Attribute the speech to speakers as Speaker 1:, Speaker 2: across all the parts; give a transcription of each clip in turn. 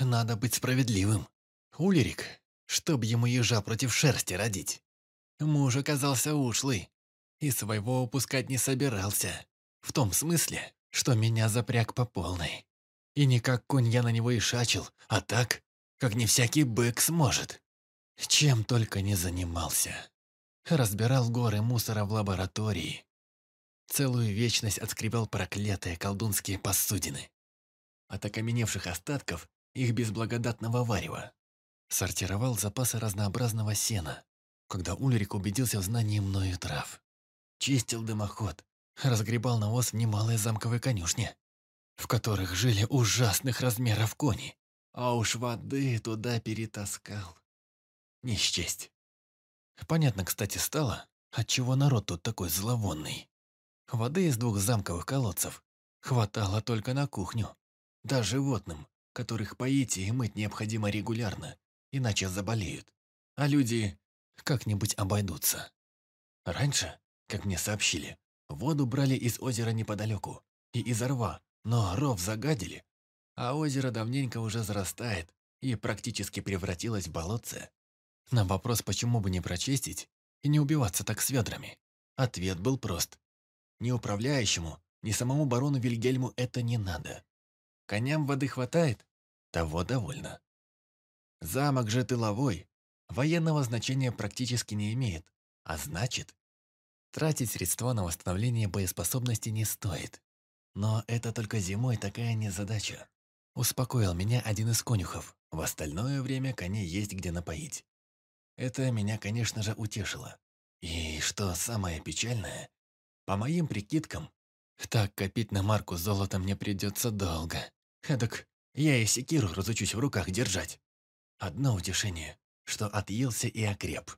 Speaker 1: Надо быть справедливым. Улерик, чтоб ему ежа против шерсти родить. Муж оказался ушлый и своего упускать не собирался. В том смысле, что меня запряг по полной. И не как конь я на него и шачил, а так, как не всякий бык сможет. Чем только не занимался. Разбирал горы мусора в лаборатории. Целую вечность отскребал проклятые колдунские посудины. От окаменевших остатков их безблагодатного варева. Сортировал запасы разнообразного сена, когда Ульрик убедился в знании мною трав. Чистил дымоход, разгребал навоз в немалой замковой конюшне, в которых жили ужасных размеров кони, а уж воды туда перетаскал. Не. Понятно, кстати, стало, отчего народ тут такой зловонный. Воды из двух замковых колодцев хватало только на кухню. Да животным, которых поить и мыть необходимо регулярно, иначе заболеют. А люди как-нибудь обойдутся. Раньше, как мне сообщили, воду брали из озера неподалеку и из рва, но ров загадили, а озеро давненько уже зарастает и практически превратилось в болотце. На вопрос, почему бы не прочистить и не убиваться так с ведрами, ответ был прост. Ни управляющему, ни самому барону Вильгельму это не надо. Коням воды хватает, того довольно. Замок же тыловой, военного значения практически не имеет, а значит, тратить средства на восстановление боеспособности не стоит. Но это только зимой такая незадача. Успокоил меня один из конюхов. В остальное время коней есть где напоить. Это меня, конечно же, утешило. И что самое печальное, по моим прикидкам, так копить на марку золота мне придется долго. Эдак я и секиру разучусь в руках держать. Одно утешение, что отъелся и окреп.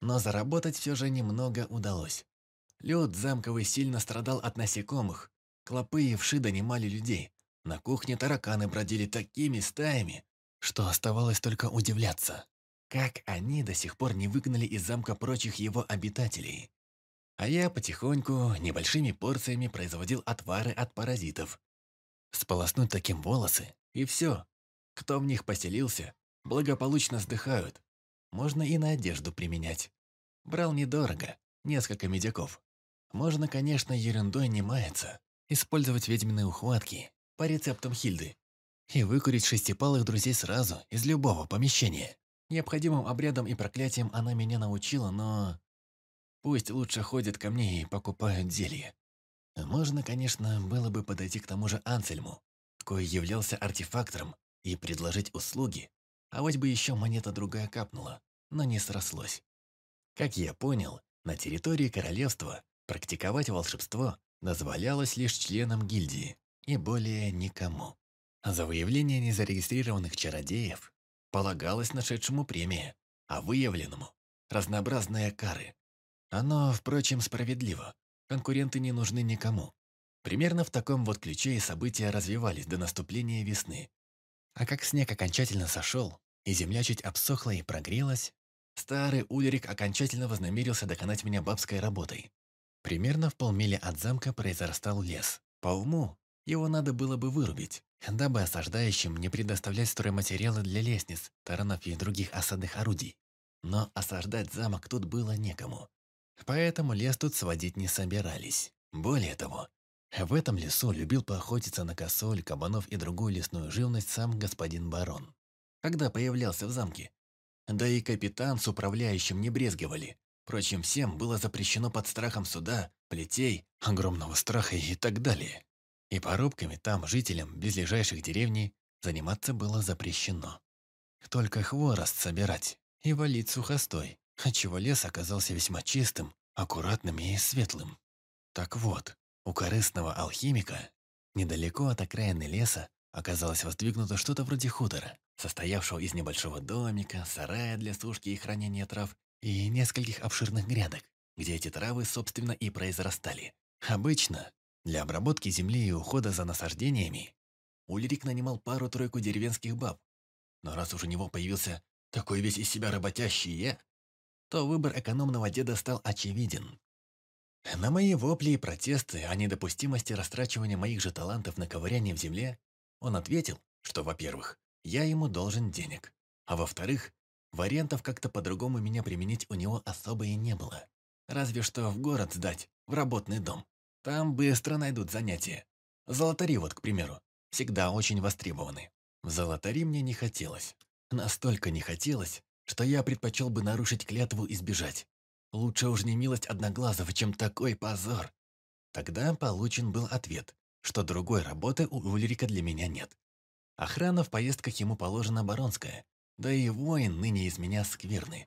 Speaker 1: Но заработать все же немного удалось. Лед замковый сильно страдал от насекомых. Клопы и вши донимали людей. На кухне тараканы бродили такими стаями, что оставалось только удивляться. Как они до сих пор не выгнали из замка прочих его обитателей? А я потихоньку, небольшими порциями производил отвары от паразитов. Сполоснуть таким волосы, и все. Кто в них поселился, благополучно сдыхают. Можно и на одежду применять. Брал недорого, несколько медяков. Можно, конечно, ерундой не маяться, использовать ведьминые ухватки по рецептам Хильды и выкурить шестипалых друзей сразу из любого помещения. Необходимым обрядом и проклятием она меня научила, но... Пусть лучше ходят ко мне и покупают зелье. Можно, конечно, было бы подойти к тому же Ансельму, кой являлся артефактором, и предложить услуги, а вот бы еще монета другая капнула, но не срослось. Как я понял, на территории королевства практиковать волшебство дозволялось лишь членам гильдии и более никому. За выявление незарегистрированных чародеев полагалась нашедшему премия, а выявленному – разнообразные кары. Оно, впрочем, справедливо. Конкуренты не нужны никому. Примерно в таком вот ключе и события развивались до наступления весны. А как снег окончательно сошел, и земля чуть обсохла и прогрелась, старый Ульрик окончательно вознамерился доконать меня бабской работой. Примерно в полмили от замка произрастал лес. По уму, его надо было бы вырубить, дабы осаждающим не предоставлять стройматериалы для лестниц, таранов и других осадных орудий. Но осаждать замок тут было некому. Поэтому лес тут сводить не собирались. Более того, в этом лесу любил поохотиться на косоль, кабанов и другую лесную живность сам господин барон. Когда появлялся в замке. Да и капитан с управляющим не брезговали. Впрочем, всем было запрещено под страхом суда, плетей, огромного страха и так далее. И порубками там жителям близлежащих деревней заниматься было запрещено. Только хворост собирать и валить сухостой, отчего лес оказался весьма чистым, аккуратным и светлым. Так вот, у корыстного алхимика недалеко от окраины леса оказалось воздвигнуто что-то вроде хутора, состоявшего из небольшого домика, сарая для сушки и хранения трав и нескольких обширных грядок, где эти травы, собственно, и произрастали. Обычно для обработки земли и ухода за насаждениями Ульрик нанимал пару-тройку деревенских баб. Но раз уж у него появился такой весь из себя работящий я, то выбор экономного деда стал очевиден. На мои вопли и протесты о недопустимости растрачивания моих же талантов на ковыряние в земле он ответил, что, во-первых, я ему должен денег. А во-вторых, вариантов как-то по-другому меня применить у него особо и не было. Разве что в город сдать, в работный дом. Там быстро найдут занятия. Золотари вот, к примеру, всегда очень востребованы. В золотари мне не хотелось. Настолько не хотелось, что я предпочел бы нарушить клятву и сбежать. Лучше уж не милость Одноглазого, чем такой позор. Тогда получен был ответ, что другой работы у Ульрика для меня нет. Охрана в поездках ему положена баронская, да и воин ныне из меня скверный.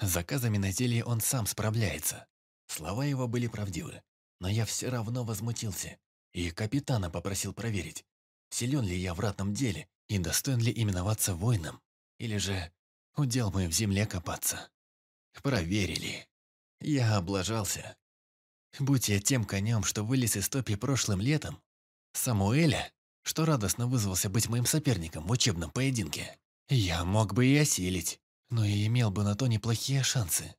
Speaker 1: Заказами на зелье он сам справляется. Слова его были правдивы, но я все равно возмутился. И капитана попросил проверить, силен ли я в ратном деле и достоин ли именоваться воином, или же удел мой в земле копаться. Проверили. Я облажался. Будь я тем конем, что вылез из топи прошлым летом, Самуэля, что радостно вызвался быть моим соперником в учебном поединке, я мог бы и осилить, но и имел бы на то неплохие шансы.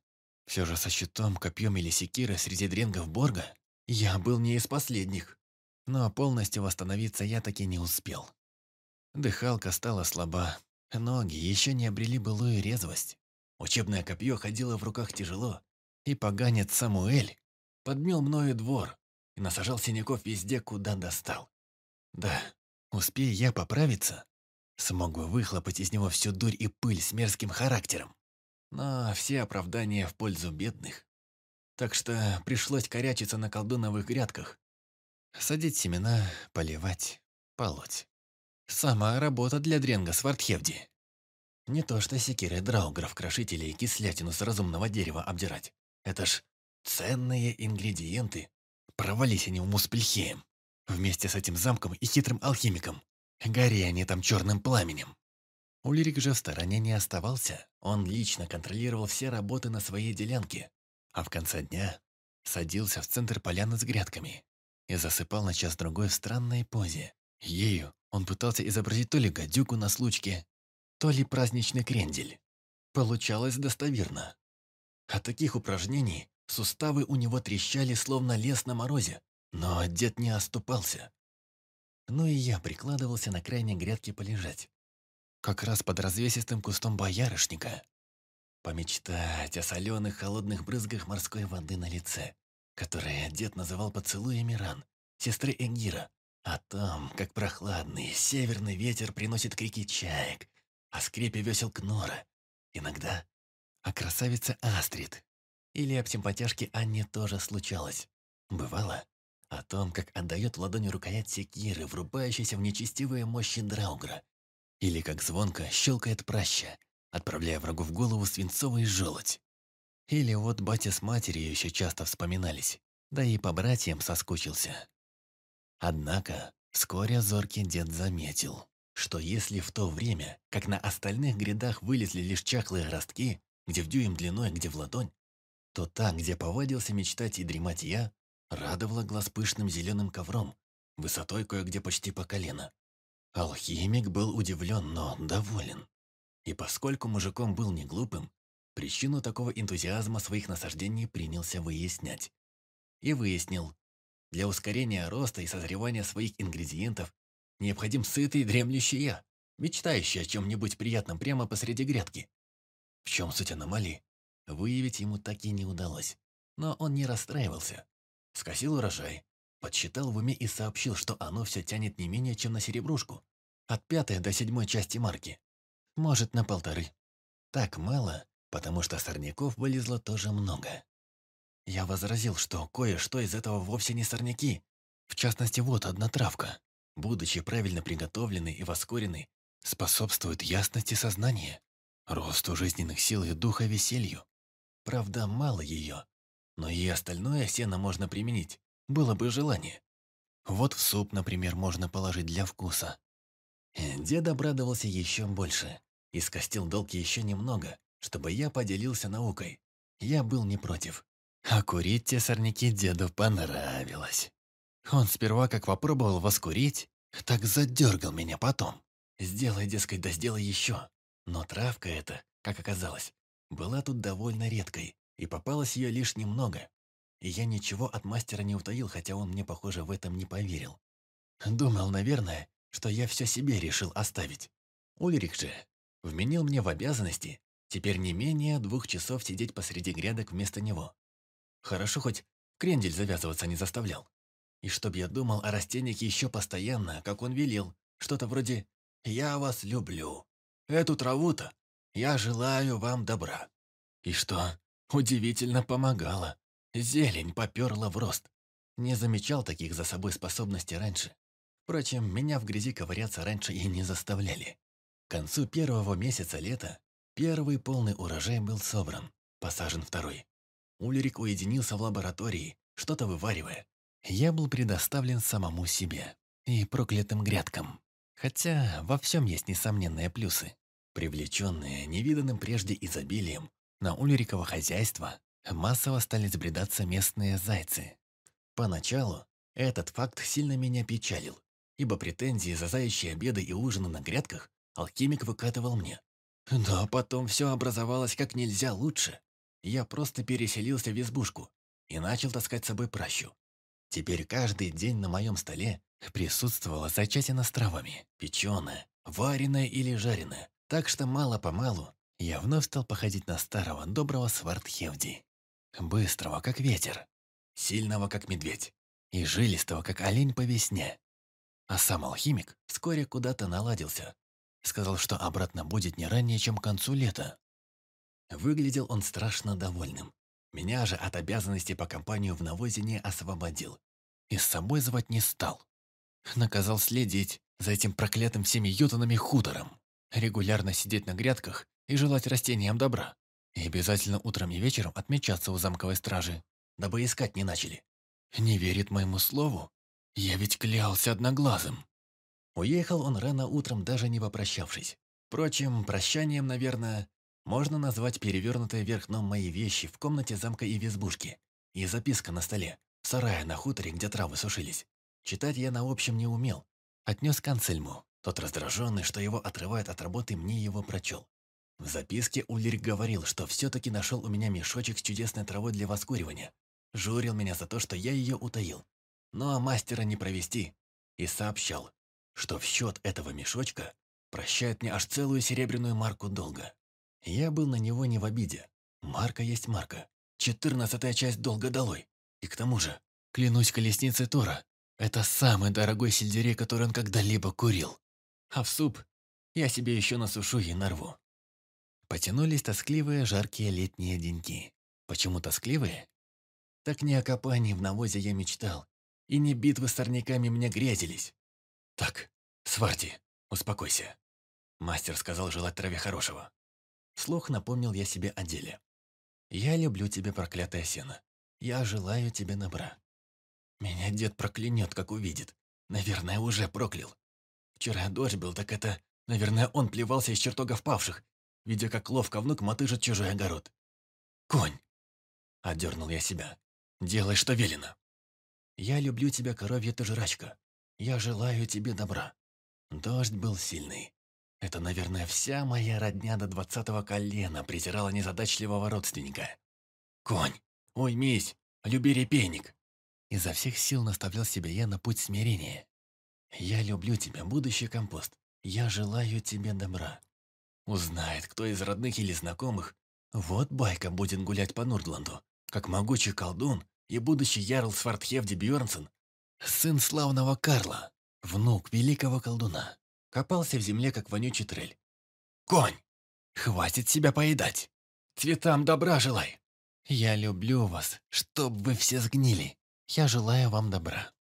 Speaker 1: Все же со щитом, копьем или секирой среди дренгов Борга я был не из последних. Но полностью восстановиться я таки не успел. Дыхалка стала слаба, ноги еще не обрели былую резвость. Учебное копье ходило в руках тяжело, и поганец Самуэль подмел мною двор и насажал синяков везде, куда достал. Да, успея я поправиться, смог бы выхлопать из него всю дурь и пыль с мерзким характером. Но все оправдания в пользу бедных. Так что пришлось корячиться на колдуновых грядках. Садить семена, поливать, полоть. Сама работа для дренга Свартхевди. Не то что секирой драугров, крошителей и кислятину с разумного дерева обдирать. Это ж ценные ингредиенты. Провались они в Муспельхеем. Вместе с этим замком и хитрым алхимиком. Гори они там черным пламенем. Ульрик же в стороне не оставался. Он лично контролировал все работы на своей делянке. А в конце дня садился в центр поляны с грядками и засыпал на час-другой в странной позе. Ею он пытался изобразить то ли гадюку на случке, то ли праздничный крендель. Получалось достоверно. От таких упражнений суставы у него трещали, словно лес на морозе, но дед не оступался. Ну и я прикладывался на крайней грядке полежать как раз под развесистым кустом боярышника. Помечтать о соленых холодных брызгах морской воды на лице, которые дед называл поцелуями ран, сестры Эгира, о том, как прохладный северный ветер приносит крики чаек, о скрипе весел Кнора, иногда о красавице Астрид, или об симпатяшке Анне тоже случалось. Бывало о том, как отдает в ладони рукоять секиры, врубающейся в нечестивые мощи Драугра, или как звонко щелкает праща, отправляя врагу в голову свинцовый желудь. Или вот батя с матерью еще часто вспоминались, да и по братьям соскучился. Однако вскоре зоркий дед заметил, что если в то время, как на остальных грядах вылезли лишь чахлые ростки, где в дюйм длиной, где в ладонь, то та, где повадился мечтать и дремать я, радовала глаз пышным зеленым ковром, высотой кое-где почти по колено. Алхимик был удивлен, но доволен. И поскольку мужиком был не глупым, причину такого энтузиазма своих насаждений принялся выяснять. И выяснил. Для ускорения роста и созревания своих ингредиентов необходим сытый дремлющий я, мечтающий о чем-нибудь приятном прямо посреди грядки. В чем суть аномалии? Выявить ему так и не удалось. Но он не расстраивался. Скосил урожай, Подсчитал в уме и сообщил, что оно все тянет не менее, чем на серебрушку. От пятой до седьмой части марки. Может, на полторы. Так мало, потому что сорняков вылезло тоже много. Я возразил, что кое-что из этого вовсе не сорняки. В частности, вот одна травка. Будучи правильно приготовленной и воскоренной, способствует ясности сознания, росту жизненных сил и духа веселью. Правда, мало ее, но и остальное сено можно применить, было бы желание. Вот в суп, например, можно положить для вкуса. Дед обрадовался еще больше и скостил долг еще немного, чтобы я поделился наукой. Я был не против. А курить те сорняки деду понравилось. Он сперва как попробовал воскурить, так задергал меня потом. Сделай, дескать, да сделай еще. Но травка эта, как оказалось, была тут довольно редкой, и попалось ее лишь немного. И я ничего от мастера не утаил, хотя он мне, похоже, в этом не поверил. Думал, наверное, что я все себе решил оставить. Ульрих же вменил мне в обязанности теперь не менее двух часов сидеть посреди грядок вместо него. Хорошо хоть крендель завязываться не заставлял. И чтоб я думал о растениях еще постоянно, как он велел, что-то вроде «Я вас люблю. Эту траву-то я желаю вам добра». И что, удивительно помогало. Зелень поперла в рост. Не замечал таких за собой способностей раньше. Впрочем, меня в грязи ковыряться раньше и не заставляли. К концу первого месяца лета первый полный урожай был собран, посажен второй. Ульрик уединился в лаборатории, что-то вываривая. Я был предоставлен самому себе и проклятым грядкам. Хотя во всем есть несомненные плюсы. Привлеченные невиданным прежде изобилием, на Ульрикова хозяйство массово стали сбредаться местные зайцы. Поначалу этот факт сильно меня печалил, ибо претензии за заячьи обеды и ужины на грядках алхимик выкатывал мне. Но потом все образовалось как нельзя лучше. Я просто переселился в избушку и начал таскать с собой пращу. Теперь каждый день на моем столе присутствовала зачатина с травами, печеная, вареная или жареная. Так что мало-помалу я вновь стал походить на старого доброго Свардхевди. Быстрого, как ветер, сильного, как медведь, и жилистого, как олень по весне. А сам алхимик вскоре куда-то наладился. Сказал, что обратно будет не ранее, чем к концу лета. Выглядел он страшно довольным. Меня же от обязанностей по компанию в навозе не освободил. И с собой звать не стал. Наказал следить за этим проклятым всеми ютонами хутором. Регулярно сидеть на грядках и желать растениям добра. И обязательно утром и вечером отмечаться у замковой стражи, дабы искать не начали. Не верит моему слову? Я ведь клялся одноглазым. Уехал он рано утром, даже не попрощавшись. Впрочем, прощанием, наверное, можно назвать перевернутые вверх дном мои вещи в комнате замка и в избушке. И записка на столе, в сарае на хуторе, где травы сушились. Читать я на общем не умел. Отнес к Ансельму. Тот раздраженный, что его отрывает от работы, мне его прочел. В записке Ульрик говорил, что все-таки нашел у меня мешочек с чудесной травой для воскуривания. Журил меня за то, что я ее утаил. Но мастера не провести. И сообщал, что в счет этого мешочка прощает мне аж целую серебряную марку долга. Я был на него не в обиде. Марка есть марка. Четырнадцатая часть долга долой. И к тому же, клянусь колесницей Тора, это самый дорогой сельдерей, который он когда-либо курил. А в суп я себе еще насушу и нарву. Потянулись тоскливые жаркие летние деньки. Почему тоскливые? Так не о копании в навозе я мечтал, и не битвы с сорняками мне грезились. Так, Сварти, успокойся. Мастер сказал желать траве хорошего. Вслух напомнил я себе о деле. «Я люблю тебя, проклятое сено. Я желаю тебе добра. Меня дед проклянет, как увидит. Наверное, уже проклял. Вчера дождь был, так это, наверное, он плевался из чертогов павших, видя, как ловко внук мотыжит чужой огород. «Конь!» — отдернул я себя. «Делай, что велено. Я люблю тебя, коровья ты жрачка. Я желаю тебе добра». Дождь был сильный. Это, наверное, вся моя родня до двадцатого колена презирала незадачливого родственника. «Конь, уймись, люби репейник!» Изо всех сил наставлял себя я на путь смирения. «Я люблю тебя, будущий компост. Я желаю тебе добра. Узнает, кто из родных или знакомых, вот байка будет гулять по Нурдланду, как могучий колдун и будущий ярл Свардхевди Бьернсон, сын славного Карла, внук великого колдуна. Копался в земле, как вонючий трель. «Конь! Хватит себя поедать! Цветам добра желай!» «Я люблю вас, чтоб вы все сгнили. Я желаю вам добра».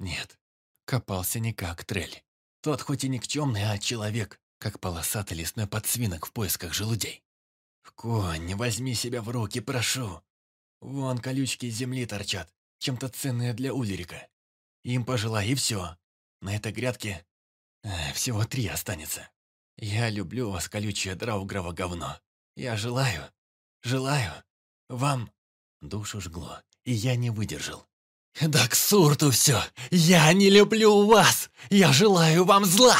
Speaker 1: Нет, копался не как трель. Тот хоть и никчемный, а человек, как полосатый лесной подсвинок в поисках желудей. «Конь, возьми себя в руки, прошу. Вон колючки из земли торчат, чем-то ценные для Ульрика. Им пожелай, и все. На этой грядке всего три останется. Я люблю вас, колючее драугрово говно. Я желаю, желаю вам...» Душу жгло, и я не выдержал. «Да к сурту все! Я не люблю вас! Я желаю вам зла!»